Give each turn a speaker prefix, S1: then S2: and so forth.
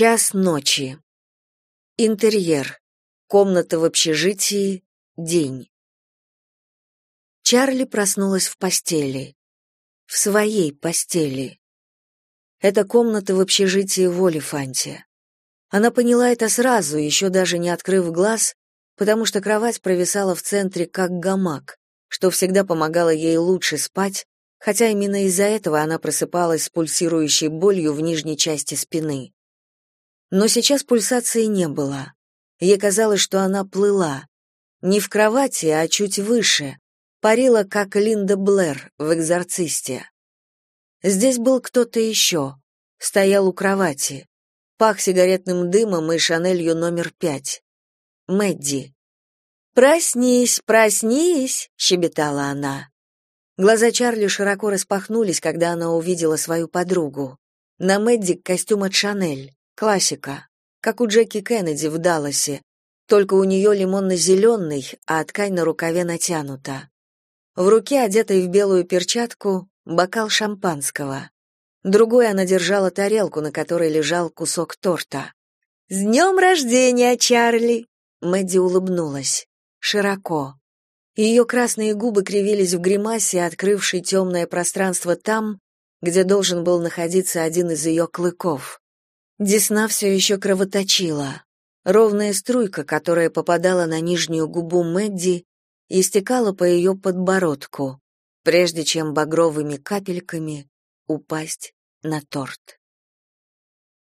S1: Час ночи. Интерьер. Комната в общежитии. День. Чарли проснулась в постели. В своей постели. Это комната в общежитии в Олифанте. Она поняла это сразу, еще даже не открыв глаз, потому что кровать провисала в центре как гамак, что всегда помогало ей лучше спать, хотя именно из-за этого она просыпалась с пульсирующей болью в нижней части спины. Но сейчас пульсации не было. Ей казалось, что она плыла. Не в кровати, а чуть выше. Парила, как Линда Блэр в «Экзорцисте». Здесь был кто-то еще. Стоял у кровати пах сигаретным дымом и шанелью номер пять. Мэдди. «Проснись, проснись!» — щебетала она. Глаза Чарли широко распахнулись, когда она увидела свою подругу. На Мэдди костюм от Шанель, классика, как у Джеки Кеннеди в Далласе, только у нее лимонно-зеленый, а ткань на рукаве натянута. В руке, одетой в белую перчатку, бокал шампанского. Другой она держала тарелку, на которой лежал кусок торта. «С днем рождения, Чарли!» Мэдди улыбнулась. Широко. Ее красные губы кривились в гримасе, открывшей темное пространство там, где должен был находиться один из ее клыков. Десна все еще кровоточила. Ровная струйка, которая попадала на нижнюю губу Мэдди, истекала по ее подбородку, прежде чем багровыми капельками упасть на торт.